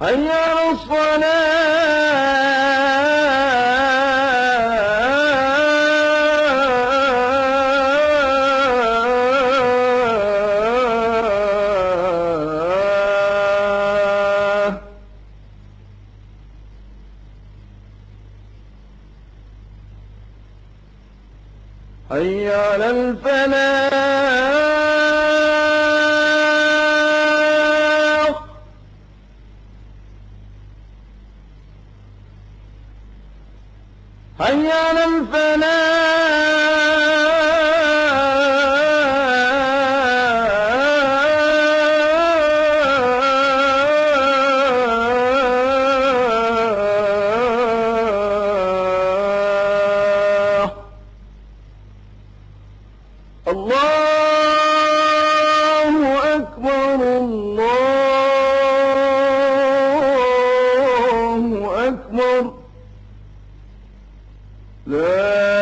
حي على حي على على الفلاح الله أكبر الله أكبر. لا